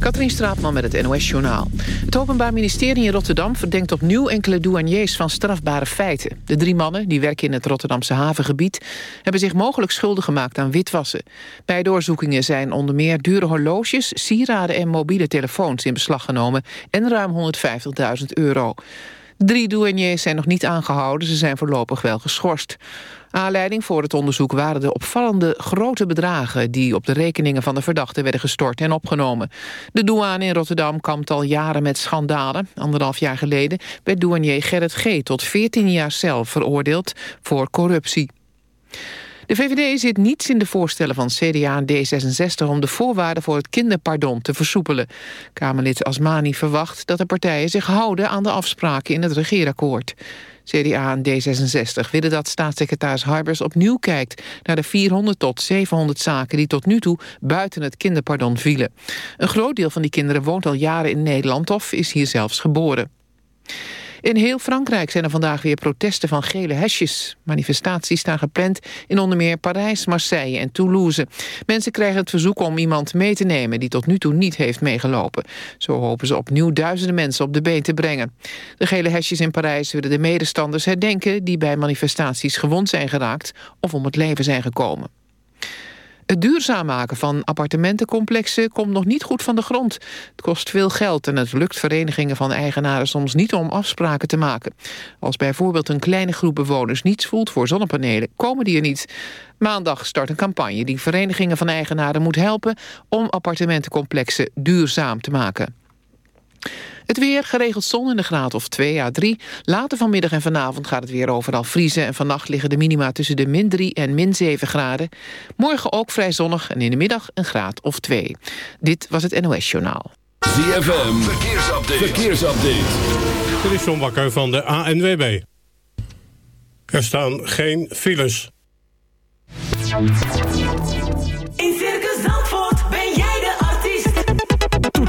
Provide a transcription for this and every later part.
Katrien Straatman met het NOS-journaal. Het Openbaar Ministerie in Rotterdam verdenkt opnieuw enkele douaniers van strafbare feiten. De drie mannen, die werken in het Rotterdamse havengebied... hebben zich mogelijk schuldig gemaakt aan witwassen. Bij doorzoekingen zijn onder meer dure horloges, sieraden en mobiele telefoons in beslag genomen... en ruim 150.000 euro. Drie douaniers zijn nog niet aangehouden, ze zijn voorlopig wel geschorst. Aanleiding voor het onderzoek waren de opvallende grote bedragen... die op de rekeningen van de verdachten werden gestort en opgenomen. De douane in Rotterdam kampt al jaren met schandalen. Anderhalf jaar geleden werd douanier Gerrit G. tot 14 jaar cel veroordeeld voor corruptie. De VVD zit niets in de voorstellen van CDA en D66... om de voorwaarden voor het kinderpardon te versoepelen. Kamerlid Asmani verwacht dat de partijen zich houden... aan de afspraken in het regeerakkoord. CDA en D66 willen dat staatssecretaris Harbers opnieuw kijkt... naar de 400 tot 700 zaken die tot nu toe buiten het kinderpardon vielen. Een groot deel van die kinderen woont al jaren in Nederland... of is hier zelfs geboren. In heel Frankrijk zijn er vandaag weer protesten van gele hesjes. Manifestaties staan gepland in onder meer Parijs, Marseille en Toulouse. Mensen krijgen het verzoek om iemand mee te nemen... die tot nu toe niet heeft meegelopen. Zo hopen ze opnieuw duizenden mensen op de been te brengen. De gele hesjes in Parijs willen de medestanders herdenken... die bij manifestaties gewond zijn geraakt of om het leven zijn gekomen. Het duurzaam maken van appartementencomplexen komt nog niet goed van de grond. Het kost veel geld en het lukt verenigingen van eigenaren soms niet om afspraken te maken. Als bijvoorbeeld een kleine groep bewoners niets voelt voor zonnepanelen, komen die er niet. Maandag start een campagne die verenigingen van eigenaren moet helpen om appartementencomplexen duurzaam te maken. Het weer, geregeld zon in de graad of 2 à 3. Later vanmiddag en vanavond gaat het weer overal vriezen... en vannacht liggen de minima tussen de min 3 en min 7 graden. Morgen ook vrij zonnig en in de middag een graad of 2. Dit was het NOS Journaal. ZFM, verkeersupdate. verkeersupdate. Dit is John Bakker van de ANWB. Er staan geen files.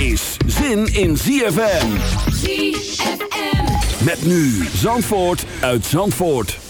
is zin in ZFM. ZFM. Met nu Zandvoort uit Zandvoort.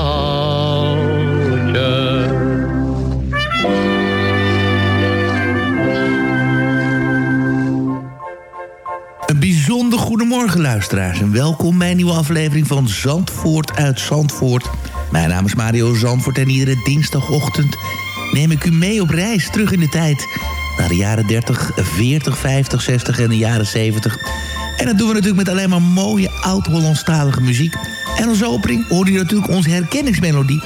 goedemorgen luisteraars en welkom bij een nieuwe aflevering van Zandvoort uit Zandvoort. Mijn naam is Mario Zandvoort en iedere dinsdagochtend neem ik u mee op reis terug in de tijd. Naar de jaren 30, 40, 50, 60 en de jaren 70. En dat doen we natuurlijk met alleen maar mooie oud-Hollandstalige muziek. En als opening hoorde je natuurlijk onze herkenningsmelodie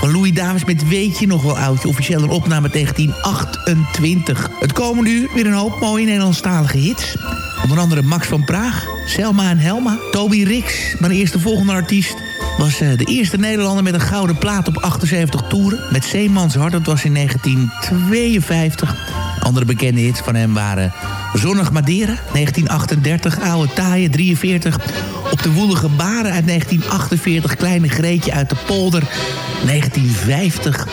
van Louis Davis met Weet je nog wel oudje, officieel een opname 1928. Het komende uur weer een hoop mooie Nederlandstalige hits. Onder andere Max van Praag, Selma en Helma, Toby Rix. De eerste volgende artiest was eh, de eerste Nederlander met een gouden plaat op 78 toeren. Met Zeemans Hart, dat was in 1952. Andere bekende hits van hem waren Zonnig Madeira, 1938, Oude Taaien, 43... Op de Woelige Baren uit 1948, Kleine Greetje uit de Polder, 1950...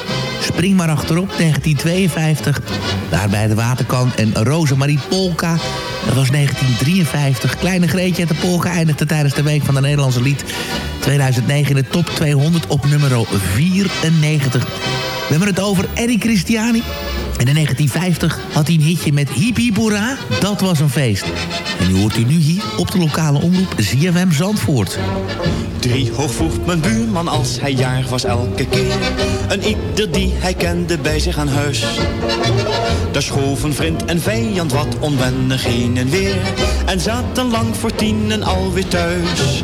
Spring maar achterop, 1952. Daarbij de Waterkan en Rosemarie Polka. Dat was 1953. Kleine Greetje uit de Polka eindigde tijdens de Week van de Nederlandse Lied 2009 in de top 200 op nummer 94. We hebben het over Eddie Christiani. En in 1950 had hij een hitje met Hiep Hoera. Dat was een feest. En nu hoort u nu hier op de lokale omroep ZFM Zandvoort. Drie hoog voegt mijn buurman als hij jarig was elke keer. Een ieder die hij kende bij zich aan huis. Daar schoven vriend en vijand wat onwennig heen en weer. En zaten lang voor tienen alweer thuis.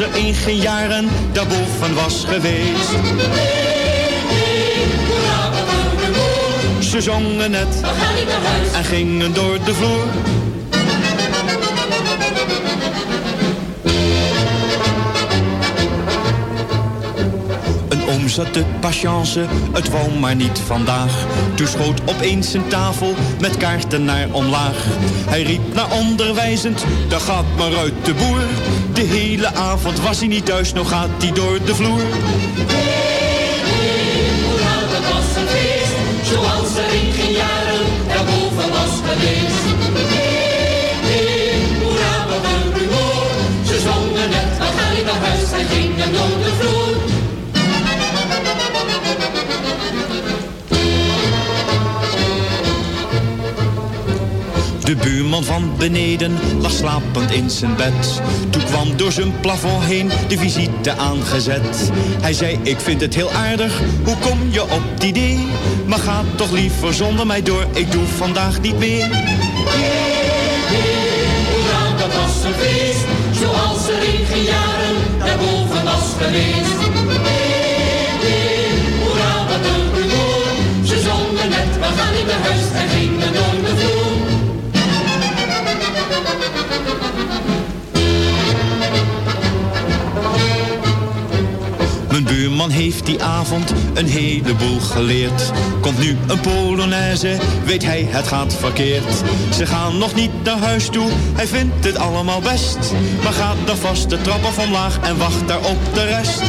In geen jaren daarboven was geweest. Ze zongen huis. en gingen door de vloer. Oom zat de patience, het wou maar niet vandaag. Toen schoot opeens een tafel met kaarten naar omlaag. Hij riep naar onderwijzend, daar gaat maar uit de boer. De hele avond was hij niet thuis, nou gaat hij door de vloer. Zoals er in geen jaren daarboven was geweest. De buurman van beneden lag slapend in zijn bed. Toen kwam door zijn plafond heen de visite aangezet. Hij zei, ik vind het heel aardig, hoe kom je op het idee? Maar ga toch liever zonder mij door, ik doe vandaag niet meer. Hoera, dat was een. Zoals er in geen jaren daarboven was geweest. Buurman heeft die avond een heleboel geleerd. Komt nu een Polonaise, weet hij het gaat verkeerd. Ze gaan nog niet naar huis toe, hij vindt het allemaal best. Maar gaat dan vast de trap af omlaag en wacht daar op de rest.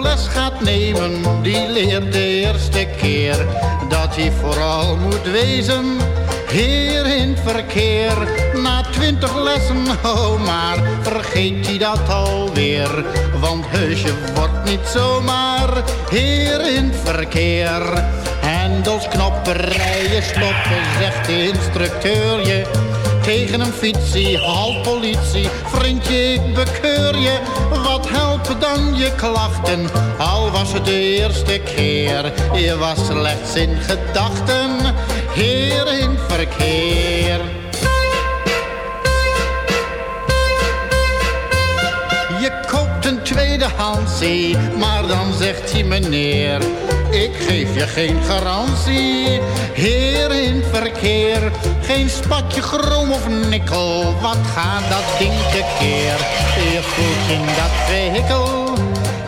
Autoles gaat nemen, die leert de eerste keer dat hij vooral moet wezen. Heer in verkeer, na twintig lessen, oh maar vergeet hij dat alweer. Want heusje wordt niet zomaar heer in verkeer. Hendels, knoppen, rijden, stoppen, zegt de instructeur je. Tegen een fietsie, halt politie, vriendje ik bekeur je. Wat helpen dan je klachten, al was het de eerste keer. Je was slechts in gedachten, heer in verkeer. Je koopt een tweedehandsie, maar dan zegt hij meneer, ik geef je geen garantie. Heer in verkeer, geen spatje chroom of nikkel, wat gaat dat ding tekeer? Je voelt in dat vehikel,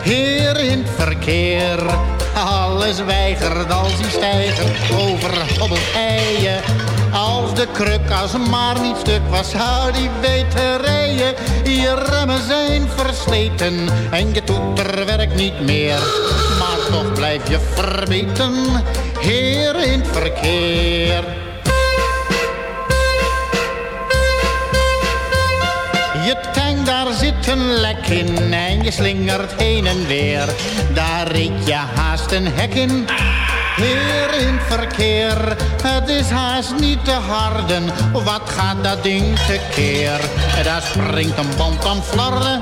heer in verkeer. Alles weigert als hij stijger over hobbelkeien. Als de kruk als maar niet stuk was, zou die weten rijden. Je remmen zijn versleten en je toeter werkt niet meer. Toch blijf je verbeten, heer in het verkeer. Je tank, daar zit een lek in en je slingert heen en weer. Daar reed je haast een hek in. Heer in het verkeer, het is haast niet te harden. Wat gaat dat ding tekeer? Daar springt een band aan flarden.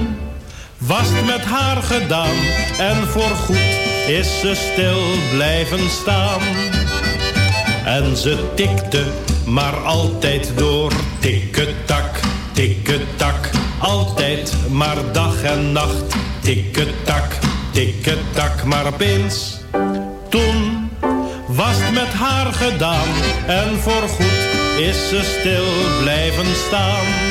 was met haar gedaan en voorgoed is ze stil blijven staan. En ze tikte maar altijd door, tikketak, tikketak. Altijd maar dag en nacht, tikketak, tikketak. Maar opeens, toen was met haar gedaan en voorgoed is ze stil blijven staan.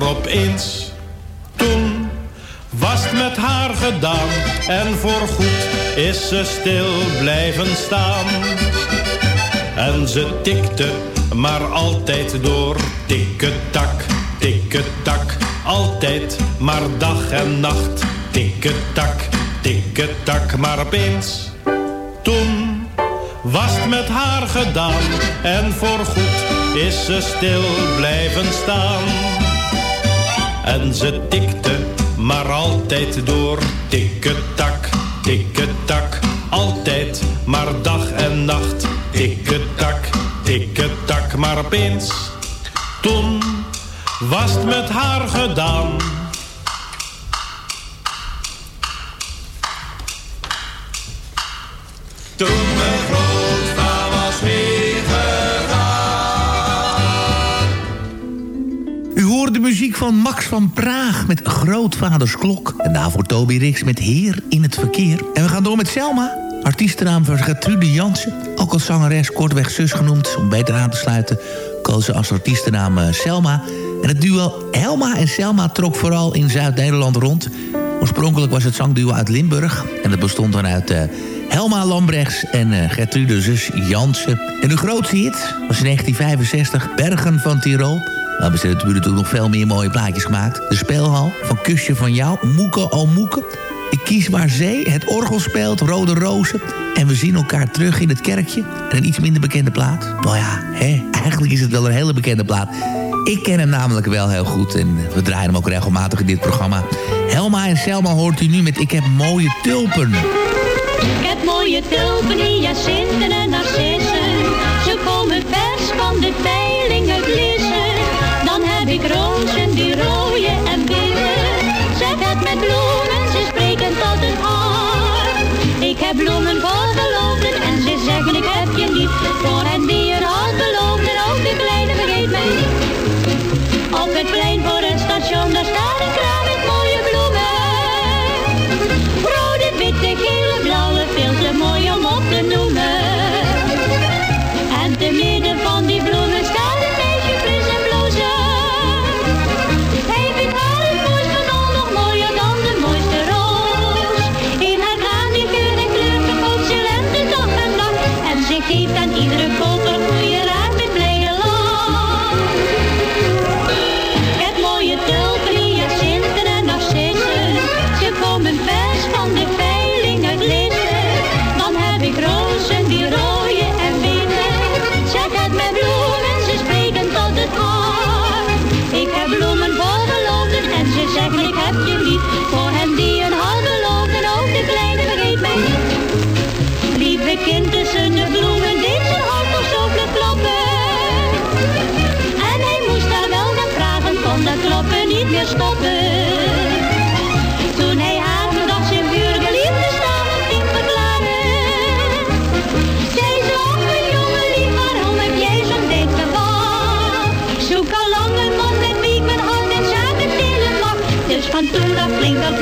Maar opeens, toen was het met haar gedaan en voorgoed is ze stil blijven staan. En ze tikte maar altijd door, tikketak, tikketak, altijd maar dag en nacht, tikketak, tikketak, maar opeens, toen was het met haar gedaan en voorgoed is ze stil blijven staan. En ze tikte maar altijd door, tikketak, tikketak, altijd maar dag en nacht, tikketak, tikketak, maar opeens, toen was het met haar gedaan. Toen van Max van Praag met Grootvaders Klok. En daarvoor Toby Rix met Heer in het Verkeer. En we gaan door met Selma. Artiestennaam van Gertrude Jansen. Ook als zangeres kortweg zus genoemd. Om beter aan te sluiten koos ze als artiestennaam eh, Selma. En het duo Helma en Selma trok vooral in Zuid-Nederland rond. Oorspronkelijk was het zangduo uit Limburg. En dat bestond dan uit... eh, Helma Lambrechts en Gertrude zus Jansen. En de grootste hit was in 1965 Bergen van Tirol. Nou hebben ze natuurlijk nog veel meer mooie plaatjes gemaakt. De speelhal van Kusje van jou, Moeke al Moeke. Ik kies waar zee, het orgel speelt, rode rozen. En we zien elkaar terug in het kerkje. En een iets minder bekende plaat. Nou ja, hè, eigenlijk is het wel een hele bekende plaat. Ik ken hem namelijk wel heel goed en we draaien hem ook regelmatig in dit programma. Helma en Selma hoort u nu met Ik heb mooie tulpen. Ik heb mooie tulpen, hyacinten en narcissen. Ze komen vers van de peilingen twinkle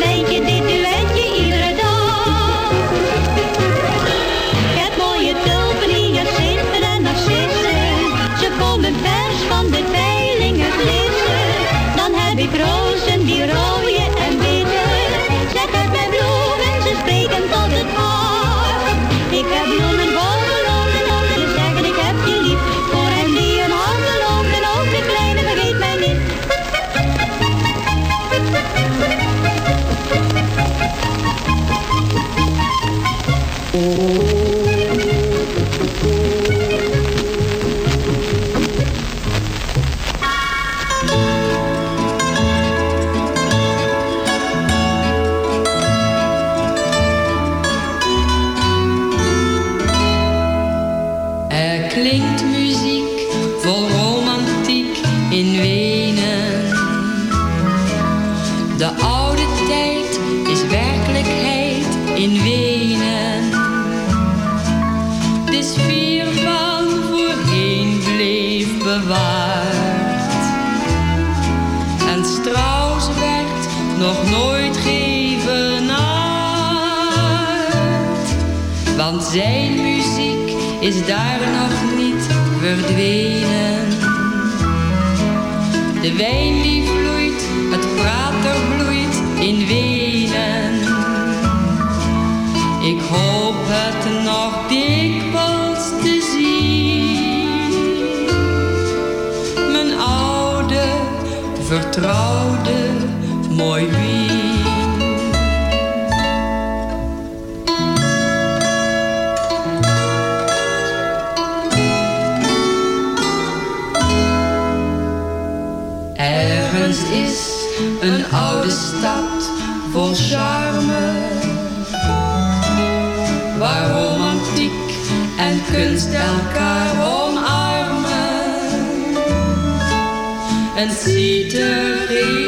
zijn muziek is daar nog niet verdwenen. De wijn die vloeit, het prater bloeit in Wenen. Ik hoop het nog dikwijls te zien. Mijn oude, vertrouwde, mooi Wien. and see haze.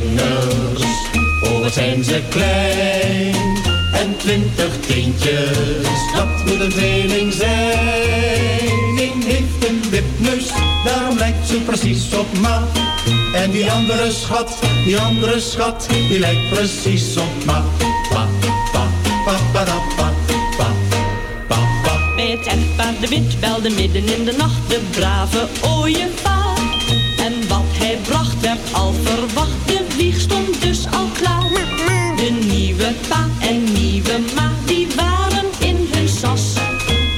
vingers, oh wat zijn ze klein. En twintig teentjes, dat moet een tweeling zijn. Eén heeft een wipneus, daarom lijkt ze precies op ma. En die andere schat, die andere schat, die lijkt precies op ma. Pa, pa, pa, pa, da, pa, pa, pa, pa. Bij de wit belde midden in de nacht de brave ooievaar. En wat hij bracht werd al verwacht, pa en nieuwe ma, die waren in hun sas.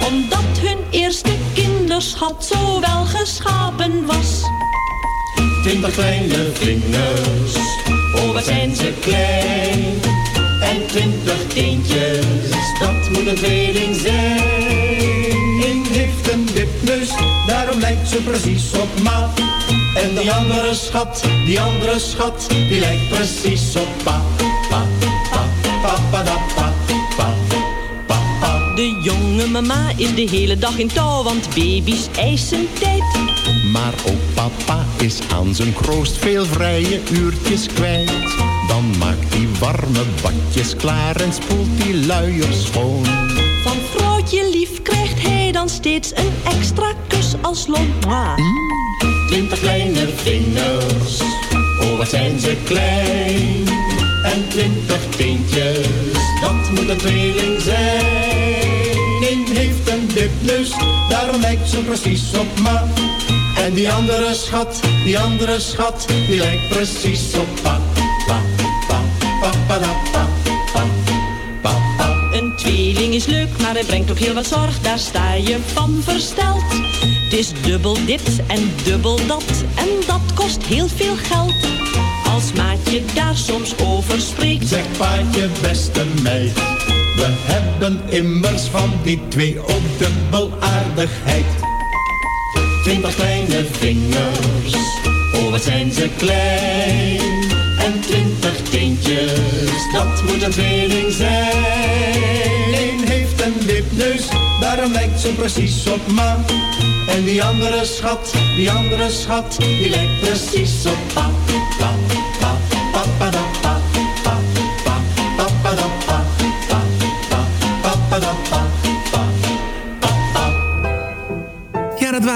Omdat hun eerste kinderschat zo wel geschapen was. Twintig kleine vingers, oh wat zijn ze klein. En twintig teentjes, dat moet een tweeling zijn. Eén heeft een wipneus, daarom lijkt ze precies op ma. En die andere schat, die andere schat, die lijkt precies op pa, pa, jonge mama is de hele dag in touw, want baby's eisen tijd. Maar ook papa is aan zijn kroost veel vrije uurtjes kwijt. Dan maakt hij warme badjes klaar en spoelt die luiers schoon. Van vrouwtje lief krijgt hij dan steeds een extra kus als loon. Twintig kleine vingers, oh wat zijn ze klein. En twintig teentjes, dat moet een tweeling zijn. Wipneus, daarom lijkt ze precies op ma. En die andere schat, die andere schat, die lijkt precies op pa. Pa, pa, pa, pa, da, pa, pa, pa, pa. Een tweeling is leuk, maar het brengt ook heel wat zorg. Daar sta je van versteld. Het is dubbel dit en dubbel dat. En dat kost heel veel geld. Als maatje daar soms over spreekt. Zeg paatje, beste meid. We hebben immers van die twee ook dubbel aardigheid. Twintig kleine vingers, oh wat zijn ze klein. En twintig teentjes, dat moet een tweeling zijn. Eén heeft een wipneus, daarom lijkt ze precies op ma. En die andere schat, die andere schat, die lijkt precies op pa,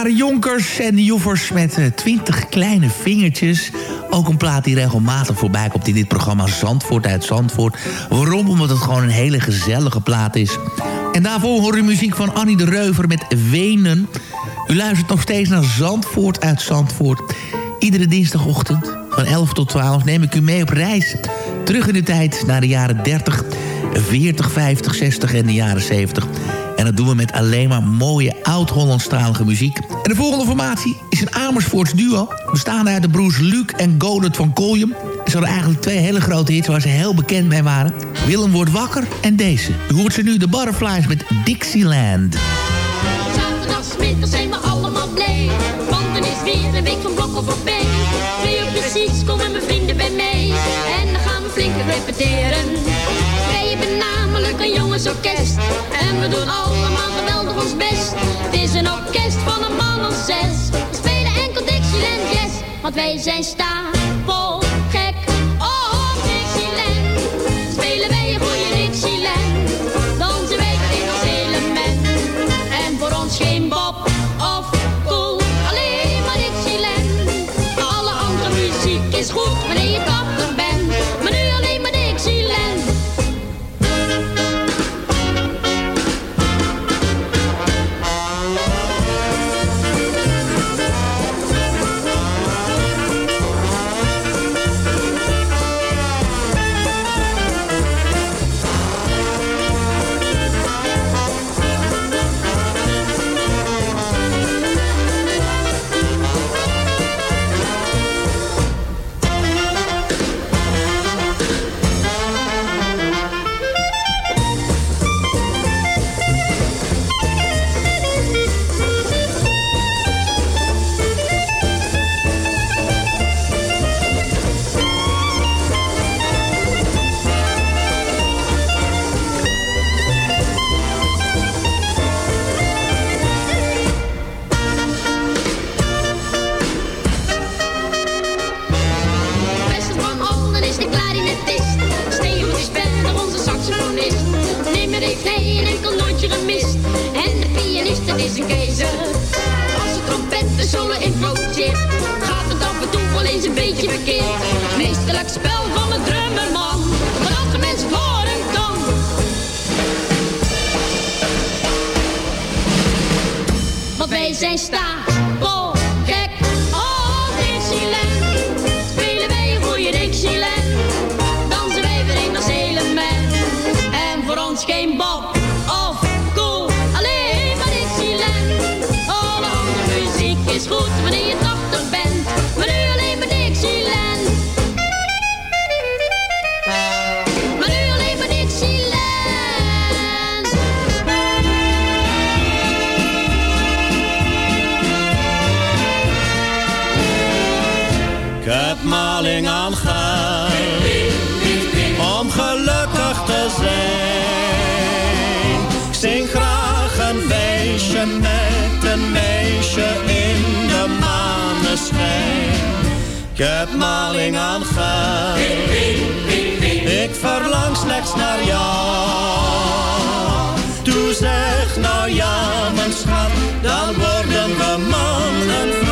waren Jonkers en de Joffers met eh, twintig kleine vingertjes. Ook een plaat die regelmatig voorbij komt in dit programma Zandvoort uit Zandvoort. Waarom? Omdat het gewoon een hele gezellige plaat is. En daarvoor hoor u muziek van Annie de Reuver met Wenen. U luistert nog steeds naar Zandvoort uit Zandvoort. Iedere dinsdagochtend van 11 tot 12 neem ik u mee op reis. Terug in de tijd naar de jaren 30, 40, 50, 60 en de jaren 70. En dat doen we met alleen maar mooie oud-Hollandstalige muziek. En de volgende formatie is een Amersfoorts duo. Bestaande uit de broers Luc en Godert van Koljem. Ze hadden eigenlijk twee hele grote hits waar ze heel bekend mee waren. Willem wordt wakker en deze. U hoort ze nu, de Butterflies met Dixieland. Zaterdagmiddag zijn we allemaal blij. Want dan is weer een week van blokken voorbij. Twee uur precies komen mijn vrienden bij mij. En dan gaan we flink repeteren. Wij hebben namelijk een jongensorkest. En we doen allemaal geweldig ons best. Het is een orkest van een man of zes. We spelen enkel Dixieland Jazz. Want wij zijn stapel heb maling aan geld, ik verlang slechts naar jou. Doe zeg nou ja, mijn schat, dan worden we man en vrouw.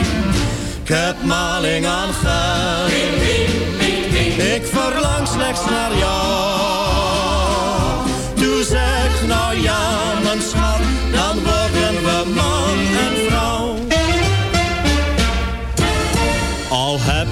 ik heb maling aan geld. Ik verlang slechts naar jou. Doe zeg nou ja,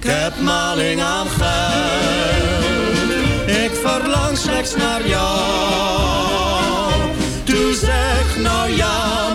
Ik heb maling aan geld. Ik verlang slechts naar jou. Doe zeg nou ja,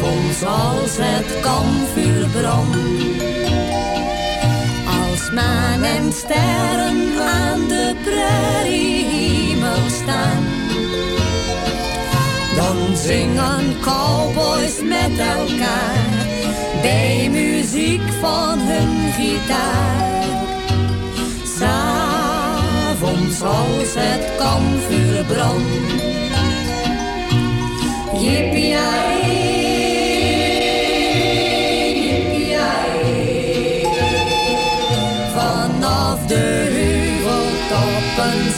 S'avonds als het kampvuur brandt, als maan en sterren aan de prairiehemel staan. Dan zingen cowboys met elkaar bij muziek van hun gitaar. S'avonds als het kampvuur brandt. Yippie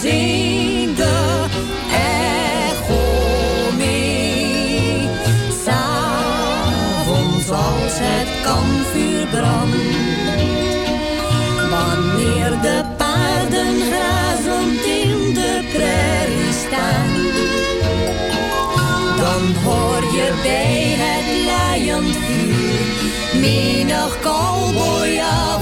de echo mee. S'avonds als het kampvuur brandt. Wanneer de paarden grazend in de prairie staan. Dan hoor je bij het laaiend vuur menig cowboyavontuur.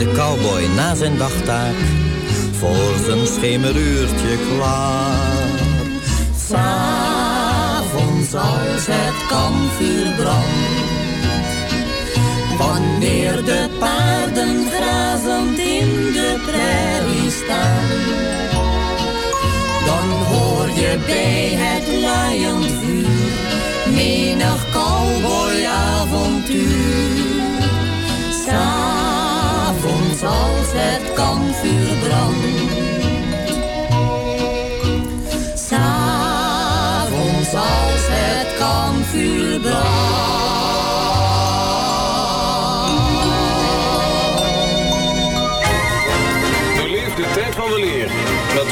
De cowboy na zijn dagtaak voor zijn schemeruurtje klaar. S'avonds als het kampvuur brandt. Wanneer de paarden grazend in de prairie staan. Dan hoor je bij het laaiend vuur menig cowboyavontuur. S'avonds als het kampvuur brandt. S'avonds als het kampvuur Beleef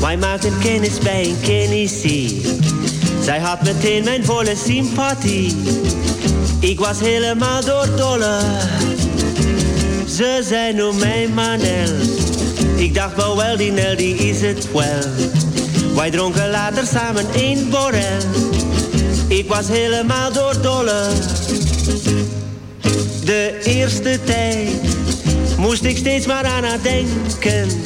Wij maakten kennis bij een Tennessee. Zij had meteen mijn volle sympathie. Ik was helemaal doordolle. Ze zei noem mij Manel. Ik dacht wel wel die Nel die is het wel. Wij dronken later samen één borrel. Ik was helemaal doordolle. De eerste tijd moest ik steeds maar aan haar denken.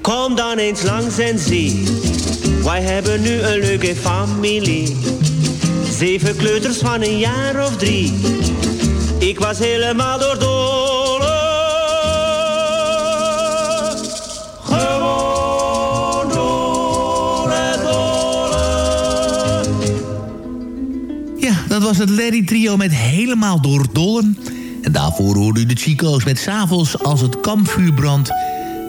Kom dan eens langs en zie. Wij hebben nu een leuke familie. Zeven kleuters van een jaar of drie. Ik was helemaal doordolle. Gewoon. Ja, dat was het Larry Trio met Helemaal door Dollen. En daarvoor hoorde u de Chico's met S'avonds als het kampvuur brandt.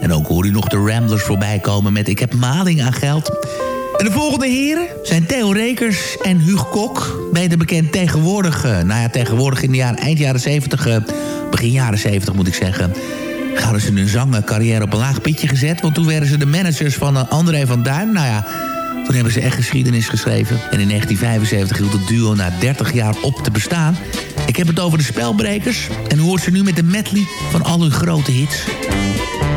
En ook hoor u nog de Ramblers voorbij komen met Ik heb maling aan geld. En de volgende heren zijn Theo Rekers en Huug Kok. Beter bekend tegenwoordig, uh, nou ja, tegenwoordig in de jaren, eind jaren 70, uh, begin jaren 70 moet ik zeggen... hadden ze hun zangcarrière op een laag pitje gezet. Want toen werden ze de managers van uh, André van Duin. Nou ja, toen hebben ze echt geschiedenis geschreven. En in 1975 hield het duo na 30 jaar op te bestaan. Ik heb het over de spelbrekers. En hoort ze nu met de medley van al hun grote hits.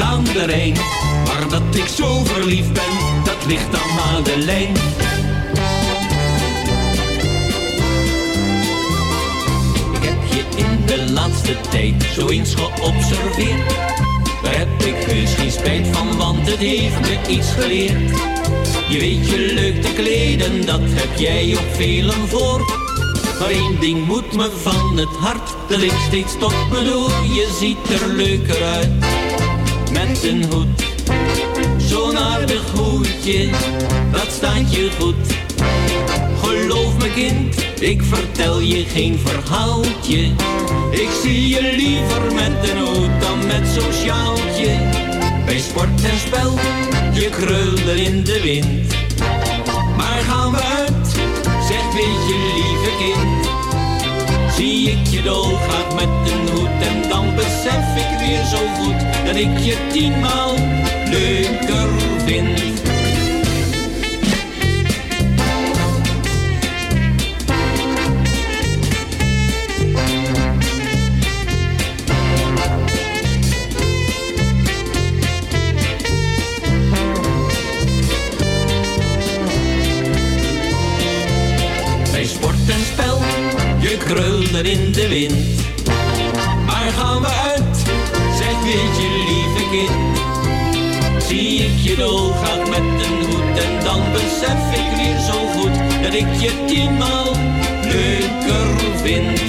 aan de Rijn. Maar dat ik zo verliefd ben, dat ligt aan Madeleine. Ik heb je in de laatste tijd zo eens geobserveerd. Daar heb ik heus geen spijt van, want het heeft me iets geleerd. Je weet je leuk te kleden, dat heb jij op velen voor. Maar één ding moet me van het hart, dat ik steeds tot bedoel. Je ziet er leuker uit, met een hoed. Zo'n aardig hoedje, dat staat je goed. Geloof me kind, ik vertel je geen verhaaltje. Ik zie je liever met een hoed dan met zo'n sjaaltje. Bij sport en spel, je krulde in de wind. Maar gaan we uit, zeg weet je lieve kind. Zie ik je dolgraag met een hoed en dan besef ik weer zo goed dat ik je tienmaal leuker vind. Bij sport en spel, je krulde in de wind. Ik je tienmaal leuker vind.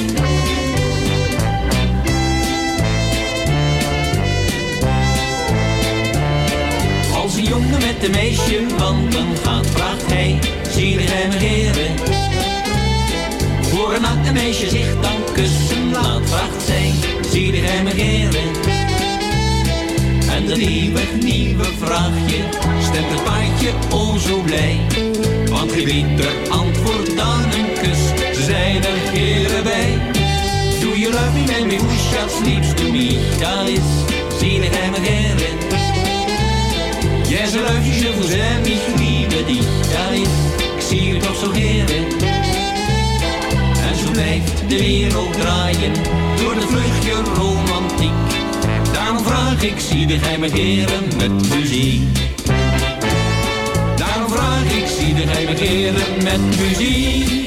Als een jongen met een meisje wandelen gaat, vraagt hij, zie je hem heren? Voor een natte meisje zich dan kussen laat, vraagt zij, zie je hem heren? En een nieuwe, nieuwe vraagje stemt het paardje o zo blij. Want geen beter antwoord dan een kus, ze zijn er heren bij. Do you love me, man, me wish that sleeps to me, dat is, zie je hem heren? Yes, I love you, je vous aime, ich liebe dich, ik zie je toch zo heren. Blijft de wereld draaien, door de vluchtje romantiek. Daarom vraag ik, zie de geheime heren met muziek. Geheime heren met muziek.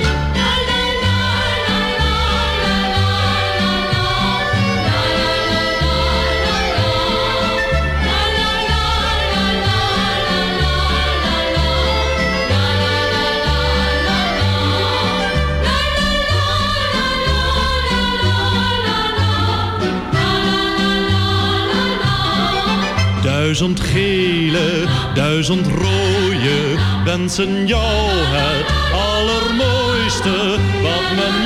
Duizend gele, duizend rode, wensen jou het allermooiste wat mijn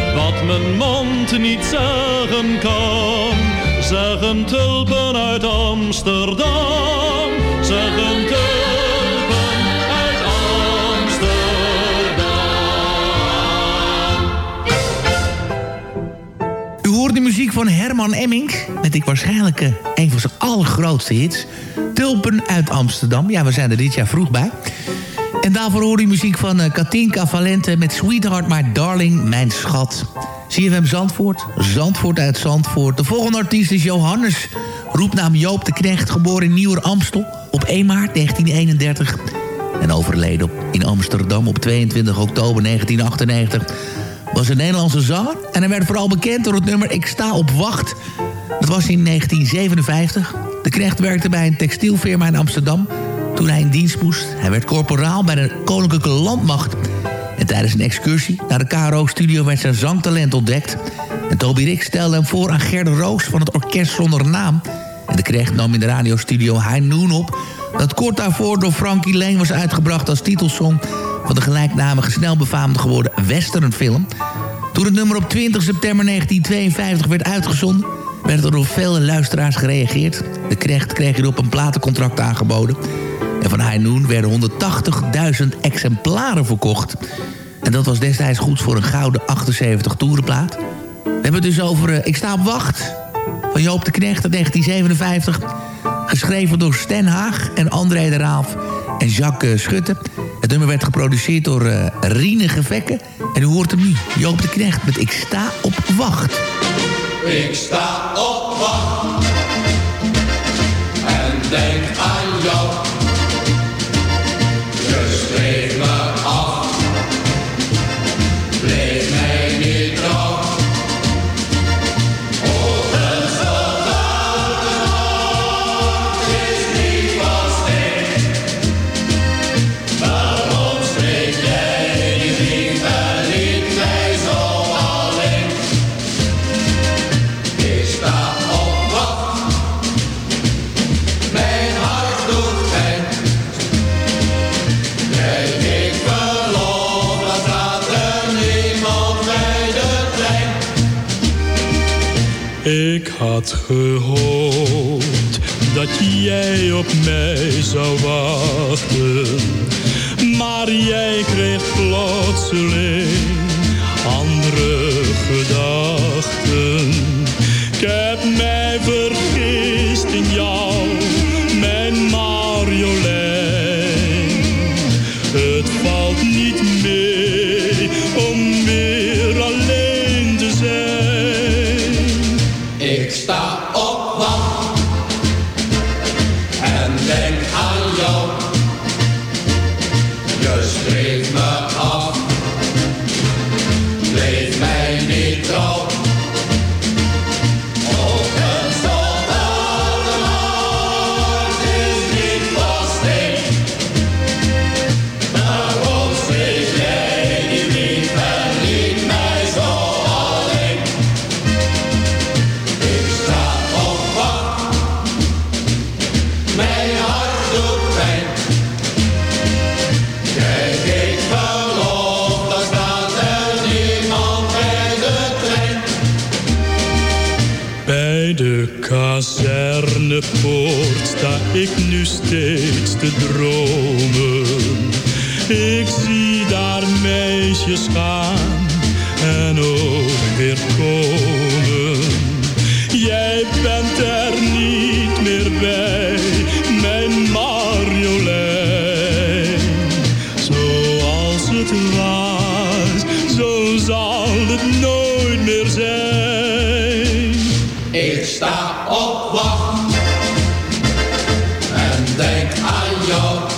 mijn mond niet zeggen kan. Zeggen tulpen uit Amsterdam, zeggen tulpen uit Amsterdam. U hoort de muziek van Herman Emmink... met ik waarschijnlijk eh, een van zijn allergrootste hits... Tulpen uit Amsterdam. Ja, we zijn er dit jaar vroeg bij. En daarvoor hoor u muziek van eh, Katinka Valente... met Sweetheart, My Darling, Mijn Schat. CFM Zandvoort, Zandvoort uit Zandvoort. De volgende artiest is Johannes, roepnaam Joop de Knecht... geboren in Nieuwer-Amstel op 1 maart 1931... en overleden in Amsterdam op 22 oktober 1998 was een Nederlandse zanger. En hij werd vooral bekend door het nummer Ik sta op wacht. Dat was in 1957. De Knecht werkte bij een textielfirma in Amsterdam toen hij in dienst moest. Hij werd corporaal bij de Koninklijke Landmacht. En tijdens een excursie naar de KRO-studio werd zijn zangtalent ontdekt. En Toby Rick stelde hem voor aan Gerda Roos van het Orkest Zonder Naam. En de kreeg nam in de radiostudio High Noon op... dat kort daarvoor door Frankie Lane was uitgebracht als titelsong... van de gelijknamige snelbefaamd geworden westernfilm. Toen het nummer op 20 september 1952 werd uitgezonden... werd er door vele luisteraars gereageerd. De krecht kreeg hierop een platencontract aangeboden... En van Noon werden 180.000 exemplaren verkocht. En dat was destijds goed voor een gouden 78 toerenplaat. We hebben het dus over uh, Ik sta op wacht van Joop de Knecht uit 1957. Geschreven door Sten Haag en André de Raaf en Jacques uh, Schutte. Het nummer werd geproduceerd door uh, Riene Gevekke. En u hoort hem nu, Joop de Knecht met Ik sta op wacht. Ik sta op wacht en denk aan jou. Ik had gehoopt dat jij op mij zou wachten. Maar jij kreeg plotseling andere gedachten. Ik heb mij vergist in jou, te dromen. Ik zie daar meisjes gaan en ook weer komen. Jij bent er niet meer bij, mijn Marjolein. Zoals het was, zo zal het nooit meer zijn. Ik sta op wacht en denk aan jou.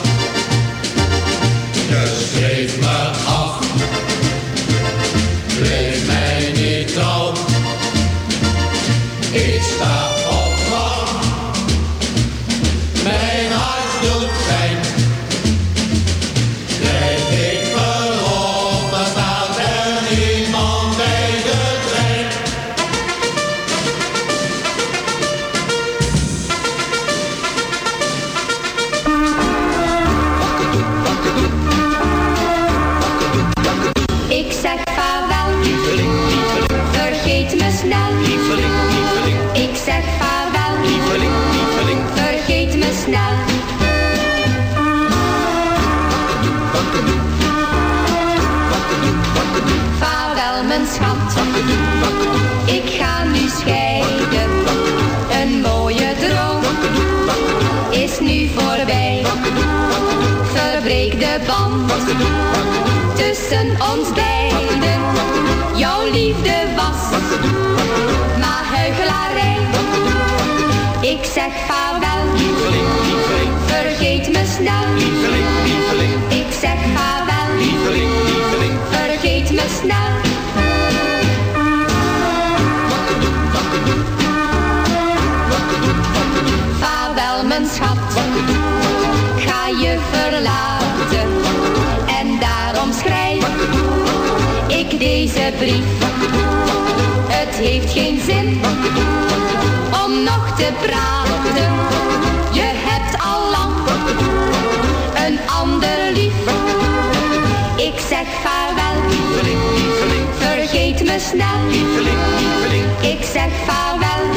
Vergeet me snel. Ik zeg vaarwel,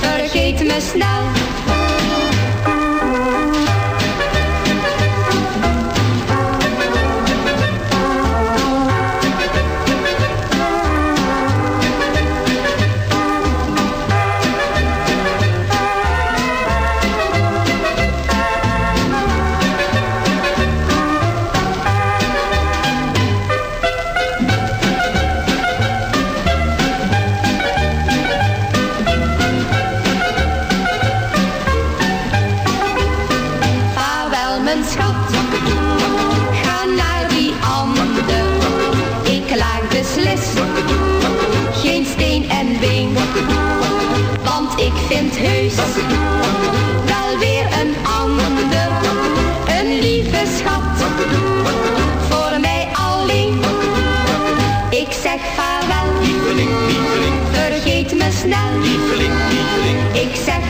vergeet me snel. Vergeet me snel. Ik zeg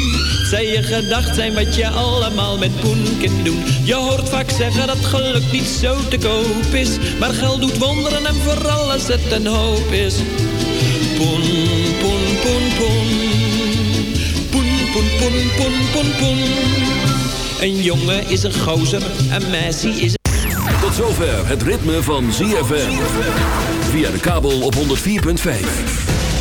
Zij je gedacht zijn wat je allemaal met poen doen. Je hoort vaak zeggen dat geluk niet zo te koop is. Maar geld doet wonderen en vooral als het een hoop is. Poen, poen, poen, poen. Poen, poen, poen, poen, poen, poen. Een jongen is een gozer, een meisje is Tot zover het ritme van ZFM. Via de kabel op 104.5.